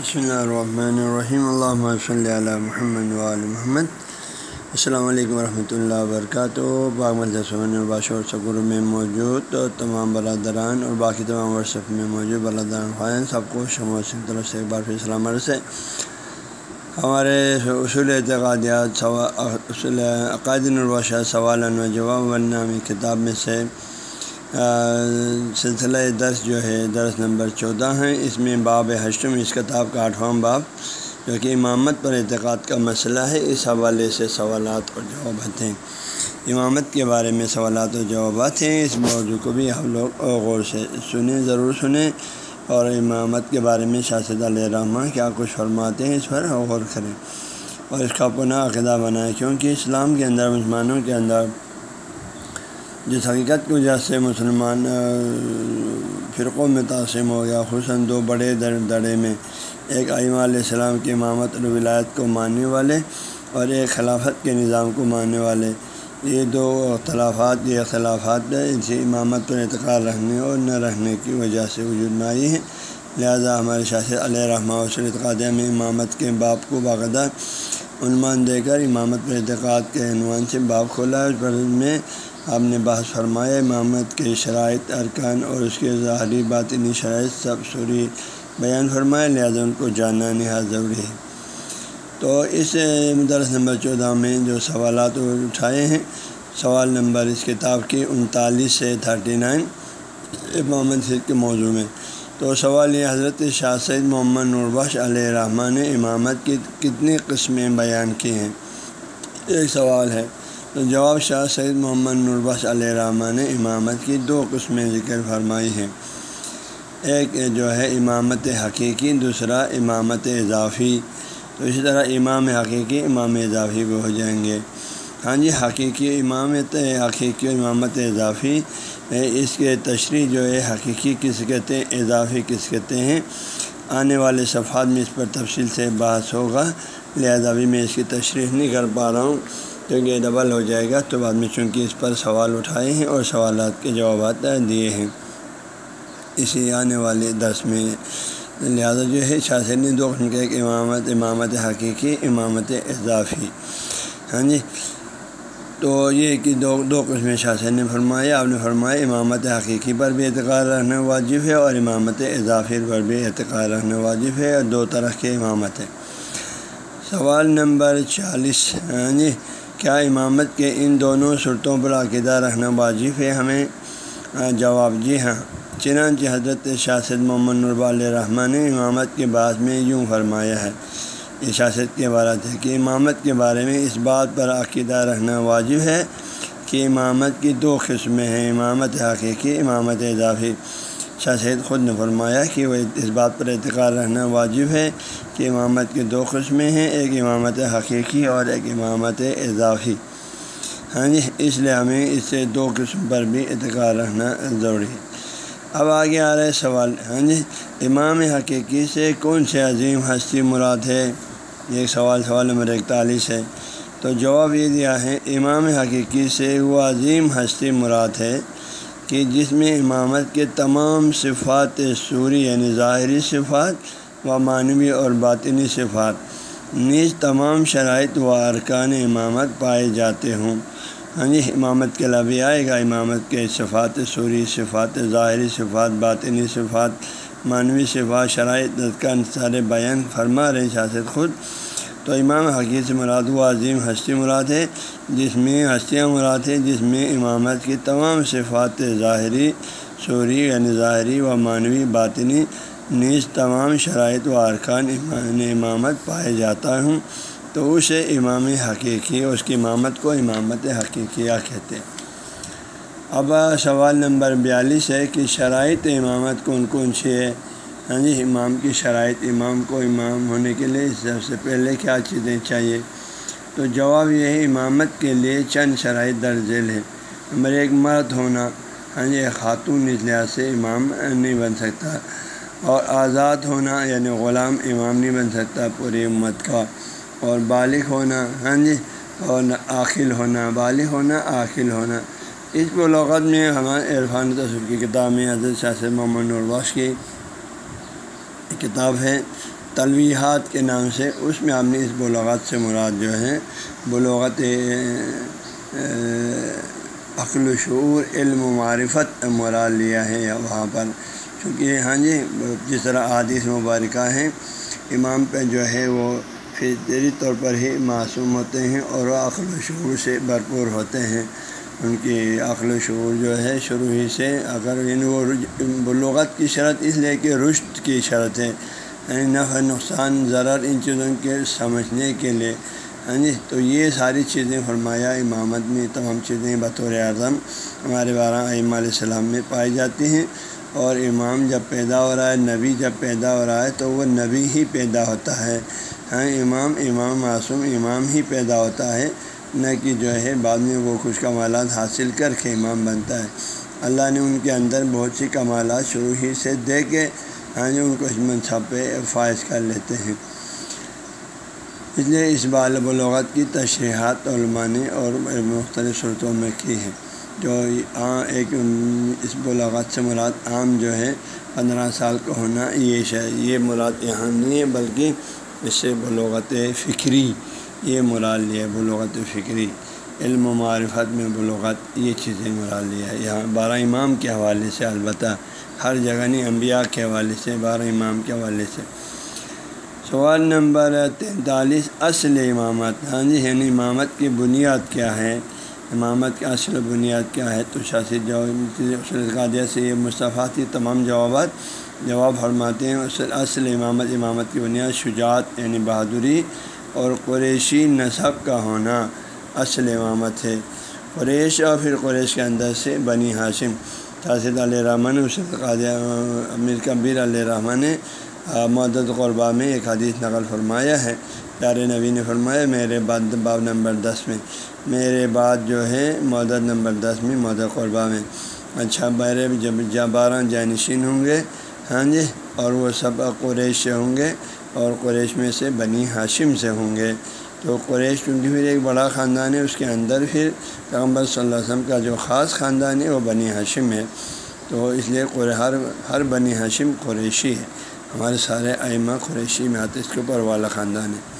بسم اللہ الرحمن الرحیم اللہ صلی علی محمد وعلی محمد السلام علیکم ورحمۃ اللہ وبرکاتہ باغ باشور سکور میں موجود تمام برادران اور باقی تمام ورثف میں موجود برادران خان سب کو شمع سے طرف سے ایک بار پھر سلام عرض ہے۔ ہمارے اصول اعتقادیات اصول عقائد الباشہ سوال و جواب ورنامی کتاب میں سے سلسلہ درس جو ہے، درس نمبر چودہ ہیں۔ اس میں باب حشم اس کتاب کا آٹھواں باب، جو کہ امامت پر اعتقاد کا مسئلہ ہے۔ اس حوالے سے سوالات اور جوابات ہیں۔ امامت کے بارے میں سوالات و جوابات ہیں۔ اس موضوع کو بھی ہم لوگ غور سے سنیں، ضرور سنیں۔ اور امامت کے بارے میں شاست علیہ رحمٰ کیا کچھ فرماتے ہیں، اس پر غور کریں۔ اور اس کا اپنا عقیدہ بنائیں، کیونکہ اسلام کے اندر مسلمانوں کے اندر جس حقیقت کی وجہ سے مسلمان فرقوں میں تاثم ہو گیا خصاً دو بڑے در دڑے میں، ایک عیمہ علیہ السلام کی امامت اور ولایت کو ماننے والے اور ایک خلافت کے نظام کو ماننے والے۔ یہ دو اختلافات، یہ اختلافات اسی امامت پر اعتقاد رکھنے اور نہ رہنے کی وجہ سے وجود میں آئی ہیں۔ لہذا ہمارے شاست علیہ رحمٰ وسلم اعتقادیہ میں امامت کے باپ کو باقاعدہ عنوان دے کر امامت پر اعتقاد کے عنوان سے باپ کھولا ہے۔ اس پر میں آپ نے بحث فرمایا امامت کے شرائط، ارکان اور اس کے ظاہری باطنی شرائط سب سوری بیان فرمایا، لہٰذا ان کو جاننا نہایت ضروری ہے۔ تو اس درس نمبر چودہ میں جو سوالات اٹھائے ہیں، سوال نمبر اس کتاب کی انتالیس سے تھرٹی نائن امامت کے موضوع میں۔ تو سوال یہ، حضرت شاہ سید محمد نورباش علیہ رحمٰن نے امامت کی کتنی قسمیں بیان کی ہیں؟ ایک سوال ہے جواب شاہ سید محمد نوربخش علیہ رحمٰ نے امامت کی دو قسمیں ذکر فرمائی ہیں۔ ایک جو ہے امامت حقیقی، دوسرا امامت اضافی۔ تو اسی طرح امام حقیقی، امام اضافی بھی ہو جائیں گے۔ ہاں جی حقیقی امامت حقیقی امامت اضافی اس کے تشریح جو ہے، حقیقی کس کہتے ہیں اضافی کس کہتے ہیں؟ آنے والے صفحات میں اس پر تفصیل سے بحث ہوگا، لہذا بھی میں اس کی تشریح نہیں کر پا رہا ہوں۔ کیونکہ یہ ڈبل ہو جائے گا تو بعد میں چونکہ اس پر سوال اٹھائے ہیں اور سوالات کے جوابات دیے ہیں۔ اسی آنے والے درس میں لہٰذا جو ہے شاہ نے دو قسم کے ایک امامت امامت حقیقی، امامت اضافی۔ ہاں جی؟ تو یہ کہ دو دو قسم شاہ نے فرمایا، آپ نے فرمایا امامت حقیقی پر بھی اعتقاد رہنا واجب ہے اور امامت اضافی پر بھی اعتقاد رہنا واجب ہے اور دو طرح کے امامت ہے سوال نمبر چالیس ہاں جی؟ کیا امامت کے ان دونوں صورتوں پر عقیدہ رکھنا واجب ہے؟ ہمیں جواب جی ہاں۔ چنانچہ حضرت شاست محمد نربا علیہ رحمٰن نے امامت کے بعد میں یوں فرمایا ہے، یہ شاست کے بارے ہے کہ امامت کے بارے میں اس بات پر عقیدہ رکھنا واجب ہے کہ امامت کی دو قسمیں ہیں، امامت حقیقی، امامت اضافی۔ شاہ سید خود نے فرمایا کہ وہ اس بات پر اعتقاد رہنا واجب ہے کہ امامت کی دو قسمیں ہیں، ایک امامت حقیقی اور ایک امامت اضافی۔ ہاں جی اس لیے ہمیں اس سے دو قسم پر بھی اعتقاد رہنا ضروری ہے۔ اب آگے آ رہے سوال۔ ہاں جی امام حقیقی سے کون سے عظیم ہستی مراد ہے؟ یہ سوال سوال نمبر اکتالیس ہے۔ تو جواب یہ دیا ہے، امام حقیقی سے وہ عظیم ہستی مراد ہے۔ کہ جس میں امامت کے تمام صفات سوری یعنی ظاہری صفات و معنوی اور باطنی صفات، نیز تمام شرائط و ارکان امامت پائے جاتے ہوں۔ ہاں جی امامت کے لبی آئے گا۔ امامت کے صفات سوری صفات، ظاہری صفات، باطنی صفات، معنوی صفات، شرائط کا سارے بیان، فرما رہے شاست خود۔ تو امام حقیق سے مراد و عظیم ہستی مراد ہے، جس میں ہستیاں مراد ہے جس میں امامت کی تمام صفات ظاہری، سوری یعنی ظاہری و معنوی باطنی نیز تمام شرائط و ارکان امامت پائے جاتا ہوں۔ تو اسے امام حقیقی، اس کی امامت کو امامت حقیقیہ کہتے ہیں۔ اب سوال نمبر بیالیس ہے کہ شرائط امامت کون کون سی ہے ہاں جی امام کی شرائط امام کو امام ہونے کے لیے سب سے پہلے کیا چیزیں چاہیے؟ تو جواب یہ ہے امامت کے لیے چند شرائط درج ذیل ہے نمبر ایک، مرد ہونا۔ ہاں جی خاتون اس لحاظ سے امام نہیں بن سکتا۔ اور آزاد ہونا یعنی غلام امام نہیں بن سکتا پوری امت کا۔ اور بالغ ہونا ہاں جی اور عاقل ہونا، بالغ ہونا، عاقل ہونا۔ اس کو لغت میں ہمارے عرفان تصور کی کتاب میں حضرت شاہ محمد الباش کی کتاب ہے، تلویحات کے نام سے۔ اس میں آپ نے اس بلاغت سے مراد جو ہے، بلاغت عقل و شعور، علم و معرفت مراد لیا ہے وہاں پر۔ چونکہ ہاں جی جس طرح عادث مبارکہ ہیں، امام پہ جو ہے وہ فطری طور پر ہی معصوم ہوتے ہیں اور وہ عقل و شعور سے بھرپور ہوتے ہیں۔ ان کی عقل و شعور جو ہے شروع ہی سے، اگر ان وہ بلوغت کی شرط اس لیے کہ رشت کی شرط ہے یعنی نفع، نقصان، ضرر، ان چیزوں کے سمجھنے کے لیے۔ جی تو یہ ساری چیزیں فرمایا امامت میں، تمام چیزیں بطور اعظم ہمارے بارہ ام علیہ السلام میں پائی جاتی ہیں۔ اور امام جب پیدا ہو رہا ہے، نبی جب پیدا ہو رہا ہے، تو وہ نبی ہی پیدا ہوتا ہے۔ ہاں امام امام معصوم امام ہی پیدا ہوتا ہے۔ نہ کہ جو ہے بعد میں وہ کچھ کمالات حاصل کر کے امام بنتا ہے۔ اللہ نے ان کے اندر بہت سی کمالات شروع ہی سے دے کے ہاں جی ان کو اس منصب پہ فائز کر لیتے ہیں۔ اس لیے اس بال بلوغت کی تشریحات علماء نے اور مختلف صورتوں میں کی ہے جو ہاں ایک اس بلاغت سے مراد عام جو ہے پندرہ سال کا ہونا یہ شہ یہ مراد یہاں نہیں ہے، بلکہ اس سے بلوغت فکری یہ مراد لیا بلوغت فکری علم و معرفت میں بلوغت یہ چیزیں مراد لیا ہے یہاں بارہ امام کے حوالے سے البتہ ہر جگہ نہیں، انبیاء کے حوالے سے بارہ امام کے حوالے سے۔ سوال نمبر تینتالیس، اصل امامت۔ ہاں جی یعنی امامت کی بنیاد کیا ہے؟ امامت کی اصل بنیاد کیا ہے؟ تو شاست قادیہ سے یہ مصطفیٰ تمام جوابات جواب فرماتے ہیں۔ اصل امامت امامت کی بنیاد شجاعت یعنی بہادری اور قریشی نصب کا ہونا اصل امامت ہے۔ قریش اور پھر قریش کے اندر سے بنی ہاشم تاثر علیہ رحمٰن قادیہ امیر کبیر علیہ رحمٰن نے مدد قربا میں ایک حدیث نقل فرمایا ہے۔ پیارے نبی نے فرمایا، میرے بعد باب نمبر دس میں، میرے بعد جو ہے مدد نمبر دس میں، مدد قربا میں۔ اچھا میرے جب بارہ جانشین ہوں گے ہاں جی اور وہ سب قریش ہوں گے۔ اور قریش میں سے بنی ہاشم سے ہوں گے۔ تو قریش کیونکہ پھر ایک بڑا خاندان ہے، اس کے اندر پھر پیغمبر صلی اللہ علیہ وسلم کا جو خاص خاندان ہے، وہ بنی ہاشم ہے۔ تو اس لیے ہر ہر بنی ہاشم قریشی ہے۔ ہمارے سارے ائمہ قریشی میں آتے، اس کے اوپر والا خاندان ہے۔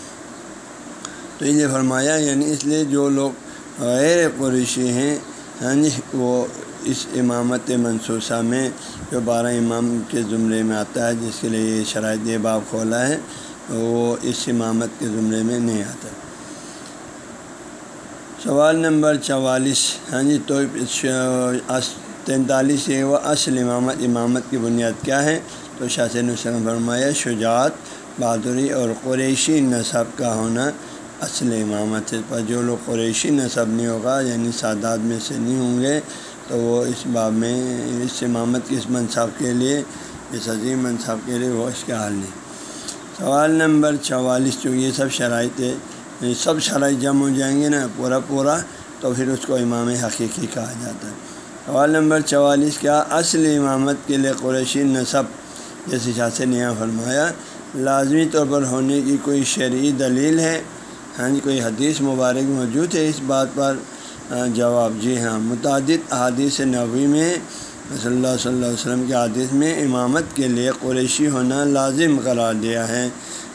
تو یہ فرمایا یعنی اس لیے جو لوگ غیر قریشی ہیں ہاں جی وہ اس امامت منصوصہ میں جو بارہ امام کے زمرے میں آتا ہے، جس کے لیے یہ شرائط یہ باب کھولا ہے، وہ اس امامت کے زمرے میں نہیں آتا۔ سوال نمبر چوالیس۔ ہاں جی تو تینتالیس ہے وہ اصل امامت امامت کی بنیاد کیا ہے؟ تو شاہ نسلم فرمایا، شجاعت، بہادری اور قریشی نصب کا ہونا اصل امامت ہے۔ پر جو لوگ قریشی نصب نہیں ہوگا یعنی سادات میں سے نہیں ہوں گے تو وہ اس باب میں، اس امامت کی اس منصب کے لیے، اس عظیم منصب کے لیے وہ اس کا حال نہیں سوال نمبر چوالیس جو یہ سب شرائط ہے یعنی سب شرائط جمع ہو جائیں گے نا، پورا پورا، تو پھر اس کو امام حقیقی کہا جاتا ہے۔ سوال نمبر چوالیس، کیا اصل امامت کے لیے قریشی نصب جیسے شاہ سے نیا فرمایا، لازمی طور پر ہونے کی کوئی شرعی دلیل ہے؟ ہاں جی کوئی حدیث مبارک موجود ہے اس بات پر؟ جواب جی ہاں۔ متعدد احادیث نبوی میں صلی اللہ صلی اللہ علیہ وسلم کے حادث میں امامت کے لیے قریشی ہونا لازم قرار دیا ہے۔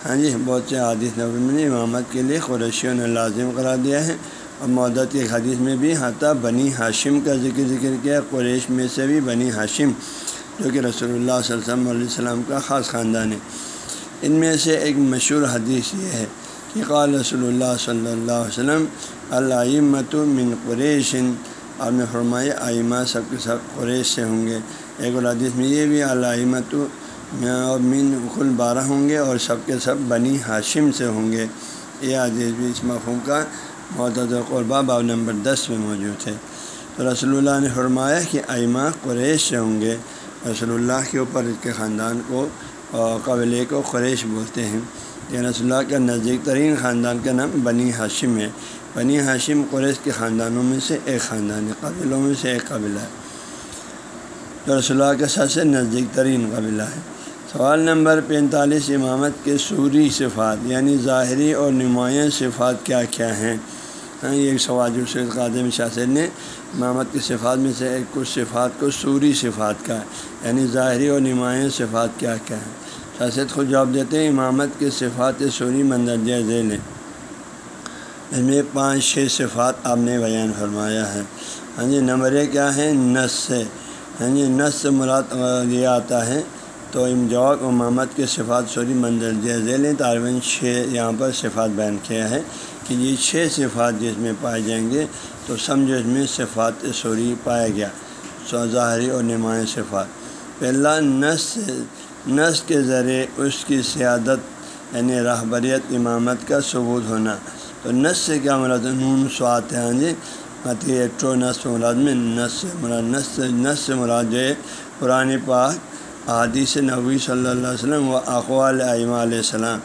ہاں جی بہت سے حادث نبی میں نے امامت کے لیے قریشی ہونا لازم قرار دیا ہے۔ اور مدت کے حدیث میں بھی حتیٰ بنی ہاشم کا ذکر ذکر کیا، قریش میں سے بھی بنی ہاشم، جو کہ رسول اللہ صلی اللہ علیہ وسلم کا خاص خاندان ہے۔ ان میں سے ایک مشہور حدیث یہ ہے۔ کہ قال رسول اللہ صلی اللہ علیہ وسلم علامت من قریشن آپ نے فرمایا آئمہ سب کے سب قریش سے ہوں گے۔ ایک الحدیث میں یہ بھی علامت اور من کل بارہ ہوں گے اور سب کے سب بنی ہاشم سے ہوں گے۔ یہ عزیز بھی اس مفہوم کا معتد قربہ باب نمبر دس میں موجود ہے۔ تو رسول اللہ نے فرمایا کہ آئمہ قریش سے ہوں گے۔ رسول اللہ کے اوپر اس کے خاندان کو قبلے کو قریش بولتے ہیں۔ کہ رسول اللہ کا نزدیک ترین خاندان کا نام بنی ہاشم ہے۔ بنی ہاشم قریش کے خاندانوں میں سے ایک خاندان ہے، قبیلوں میں سے ایک قبیلہ ہے۔ جو رسول اللہ کے سب سے نزدیک ترین قبیلہ ہے۔ سوال نمبر پینتالیس، امامت کے سوری صفات یعنی ظاہری اور نمایاں صفات کیا کیا ہیں؟ ہاں یہ ایک سوال جو سید قادم شاثر نے امامت کی صفات میں سے ایک کچھ صفات کو سوری صفات کا یعنی ظاہری اور نمایاں صفات کیا کیا ہیں؟ شاست خود جواب دیتے ہیں، امامت کے صفات سوری مندرجہ ذیل اس میں پانچ، چھ صفات آپ نے بیان فرمایا ہے۔ ہاں جی نمبر ایک کیا ہے؟ نس سے ہاں جی نس سے مراد یہ آتا ہے، تو جواب امامت کے صفات سوری مندرجہ ذیل طالباً چھ یہاں پر صفات بیان کیا ہے کہ یہ چھ صفات جس میں پائے جائیں گے، تو سمجھو اس میں صفات سوری پایا گیا۔ ظاہری اور نمایاں صفات۔ پہلا نس نس کے ذریعے اس کی سیادت یعنی رہبریت، امامت کا ثبوت ہونا۔ تو نس سے کیا مراد؟ نون سوات ہیں جی۔ مطلب متی نس مراد میں نس مراد، نس نس سے مراد جو ہے، قرآن پاک حادیث نبوی صلی اللہ علیہ وسلم و اقوال علیہ السلام۔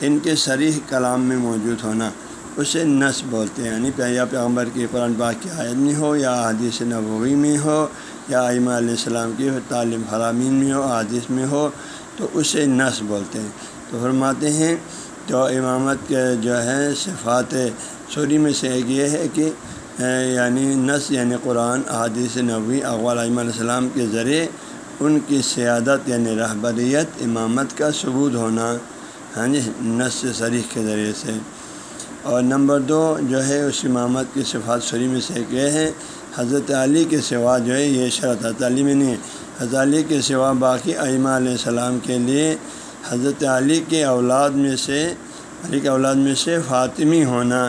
ان کے سریح کلام میں موجود ہونا۔ اسے نس بولتے ہیں۔ یعنی یا پیغمبر کی قرآن پاک کی آیت میں ہو یا حدیث نبوی میں ہو۔ یا ائمہ علیہ السلام کی تعلیم فرامین میں ہو حادث میں ہو، تو اسے نس بولتے ہیں۔ تو فرماتے ہیں، تو امامت کے جو ہے صفات سوری میں سے ایک یہ ہے کہ یعنی نس یعنی قرآن حادث نبوی، اقوال علیہ السلام کے ذریعے ان کی سیادت یعنی رہبریت، امامت کا ثبوت ہونا ہاں جی نس شریف کے ذریعے سے۔ اور نمبر دو جو ہے، اس امامت کی صفات سری میں سے ایک یہ ہے حضرت علی کے سوا جو ہے یہ شرط حضرت علی میں نہیں ہے۔ حضرت علی کے سوا باقی ائمہ علیہ السلام کے لیے حضرت علی کے اولاد میں سے، علی کے اولاد میں سے فاطمی ہونا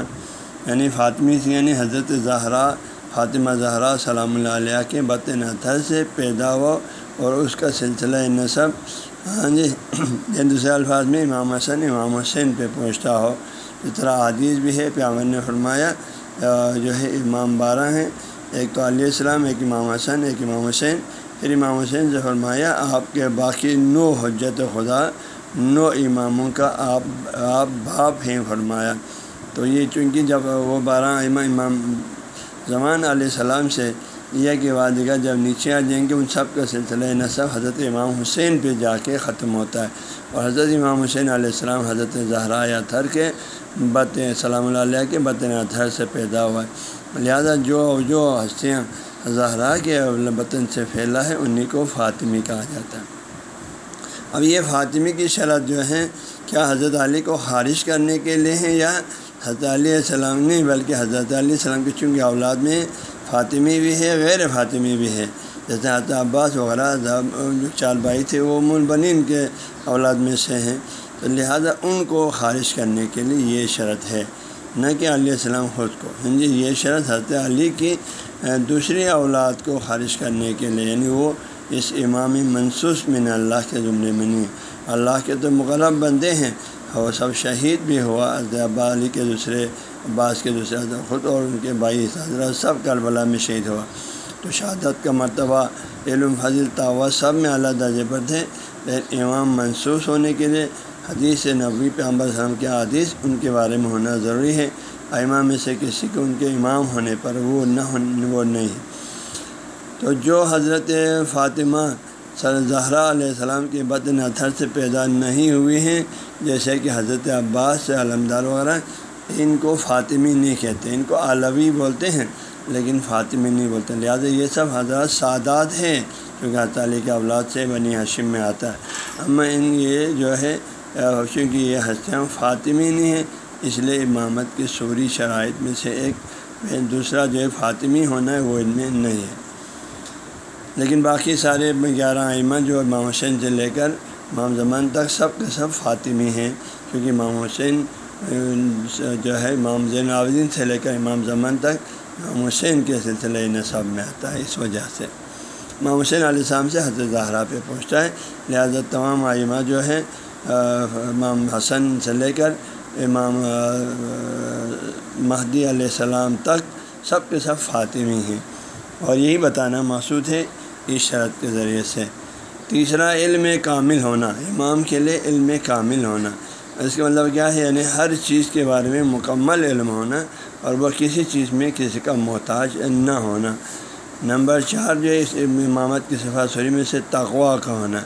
یعنی فاطمی سے یعنی حضرت زہرا، فاطمہ زہرا سلام اللہ علیہ کے بطن اطہر سے پیدا ہو اور اس کا سلسلہ نصب ہاں جی دوسرے الفاظ میں امام حسن، امام حسین پہ پہنچتا ہو۔ اس طرح عادیث بھی ہے پیامن نے فرمایا جو ہے امام بارہ ہیں۔ ایک تو علیہ السلام، ایک امام حسن، ایک امام حسین۔ پھر امام حسین سے فرمایا، آپ کے باقی نو حجت خدا، نو اماموں کا آپ آپ باپ ہیں فرمایا۔ تو یہ چونکہ جب وہ بارہ امام امام زمان علیہ السلام سے یہ کہ وادگاہ جب نیچے آ جائیں گے، ان سب کا سلسلہ نصب حضرت امام حسین پہ جا کے ختم ہوتا ہے۔ اور حضرت امام حسین علیہ السلام، حضرت زہرا یا تھر کے بت سلام اللہ علیہ کے بطن تھر سے پیدا ہوا ہے لہٰذا جو جو ہستیاں زہرا کے بطن سے پھیلا ہے انہیں کو فاطمی کہا جاتا ہے۔ اب یہ فاطمی کی شرط جو ہے، کیا حضرت علی کو خارج کرنے کے لیے ہیں یا حضرت علیہ السلام نہیں، بلکہ حضرت علیہ السلام کی چونکہ اولاد میں فاطمی بھی ہے، غیر فاطمی بھی ہے۔ جیسے حضرت عباس وغیرہ جو چار بھائی تھے، وہ ملبنین کے اولاد میں سے ہیں۔ تو لہٰذا ان کو خارج کرنے کے لیے یہ شرط ہے۔ نہ کہ علیہ السلام خود کو۔ ہاں جی یہ شرط حضرت علی کی دوسری اولاد کو خارج کرنے کے لیے۔ یعنی وہ اس امام منصوص میں اللہ کے زمرے میں نہیں۔ اللہ کے تو مغرب بندے ہیں۔ وہ سب شہید بھی ہوا۔ ابا علی کے دوسرے، عباس کے دوسرے خود اور ان کے بھائی، حضرت سب کربلا میں شہید ہوا۔ تو شہادت کا مرتبہ علم فضل تعوا سب میں اعلیٰ درجے پر تھے۔ لیکن امام منسوخ ہونے کے لیے حدیث نبوی پہ امبر السلام کے حدیث ان کے بارے میں ہونا ضروری ہے۔ امام میں سے کسی کو ان کے امام ہونے پر وہ نہ وہ نہیں۔ تو جو حضرت فاطمہ سر زہرا علیہ السلام کے بدن اثر سے پیدا نہیں ہوئی ہیں، جیسے کہ حضرت عباس سے علمدار وغیرہ، ان کو فاطمی نہیں کہتے، ان کو علوی بولتے ہیں، لیکن فاطمی نہیں بولتے۔ لہٰذا یہ سب حضرات سعادات ہیں کیونکہ علی کے اولاد سے بنی حشم میں آتا ہے۔ اما ان یہ جو ہے چونکہ یہ ہستیاں فاطمی نہیں ہیں اس لیے امامت کی سوری شرائط میں سے ایک دوسرا جو ہے فاطمی ہونا ہے، وہ ان میں نہیں ہے۔ لیکن باقی سارے گیارہ ائمہ جو امام حسین سے لے کر امام زمان تک سب کے سب فاطمی ہیں۔ کیونکہ امام حسین، جو ہے امام زین عابدین سے لے کر امام زمان تک امام حسین کے سلسلہ نصب میں آتا ہے اس وجہ سے۔ امام حسین علیہ السلام سے حضرت زہرا پہ پہنچتا ہے، لہٰذا تمام آئمہ جو ہے امام حسن سے لے کر امام مہدی علیہ السلام تک سب کے سب فاطمی ہیں۔ اور یہی بتانا محسوس ہے اس شرط کے ذریعے سے۔ تیسرا، علم کامل ہونا، امام کے لیے علم کامل ہونا۔ اس کا مطلب کیا ہے؟ یعنی ہر چیز کے بارے میں مکمل علم ہونا اور وہ کسی چیز میں کسی کا محتاج نہ ہونا۔ نمبر چار جو ہے، اس امامت کی صفحہ سوری میں سے تغوا کا ہونا۔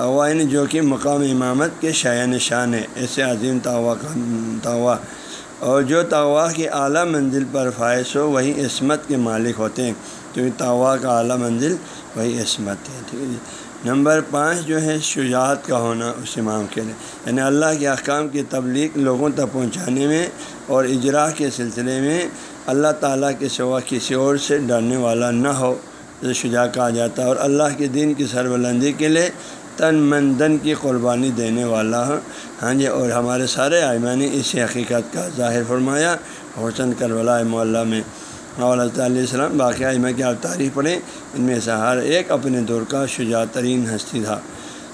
تغوا یعنی جو کہ مقام امامت کے شاع شان ہے، ایسے عظیم تغوا کا تغوا اور جو تغوا کی اعلیٰ منزل پر فائز ہو، وہی عصمت کے مالک ہوتے ہیں۔ کیونکہ تغوا کا اعلیٰ منزل، وہی عصمت ہے۔ ٹھیک ہے جی۔ نمبر پانچ جو ہے، شجاعت کا ہونا اس امام کے لیے۔ یعنی اللہ کے احکام کی تبلیغ لوگوں تک پہنچانے میں اور اجراء کے سلسلے میں اللہ تعالیٰ کے سوا کسی اور سے ڈرنے والا نہ ہو۔ جو شجاع کہا جاتا ہے۔ اور اللہ کے دین کی سربلندی کے لیے تن من دن کی قربانی دینے والا ہو ہاں جی اور ہمارے سارے آئمہ نے اسی حقیقت کا ظاہر فرمایا۔ حسن کربلا معلّہ میں اور اللہ علیہ السلام، باقی آئمہ کی آپ تعریف پڑھیں۔ ان میں سے ہر ایک اپنے دور کا شجاع ترین ہستی تھا۔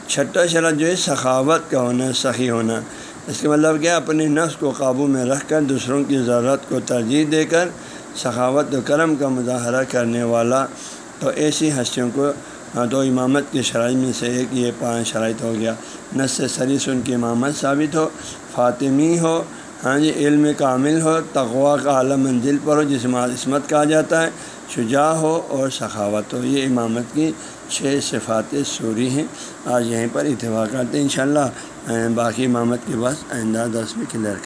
چھٹا شرط جو ہے، سخاوت کا ہونا سخی ہونا۔ اس کے مطلب کیا؟ اپنے نفس کو قابو میں رکھ کر، دوسروں کی ضرورت کو ترجیح دے کر، سخاوت و کرم کا مظاہرہ کرنے والا۔ تو ایسی ہستیوں کو ہاں، تو امامت کی شرائط میں سے ایک یہ پانچ شرائط ہو گیا۔ نس سے سریس ان کی امامت ثابت ہو، فاطمی ہو ہاں جی علم کامل ہو تغوا کا اعلیٰ منزل پر ہو، جس عصمت کہا جاتا ہے، شجاع ہو اور سخاوت ہو۔ یہ امامت کی چھ صفات سوری ہیں۔ آج یہیں پر اتفاق کرتے ہیں انشاءاللہ باقی امامت کے بعد آئندہ دس میں کلیئر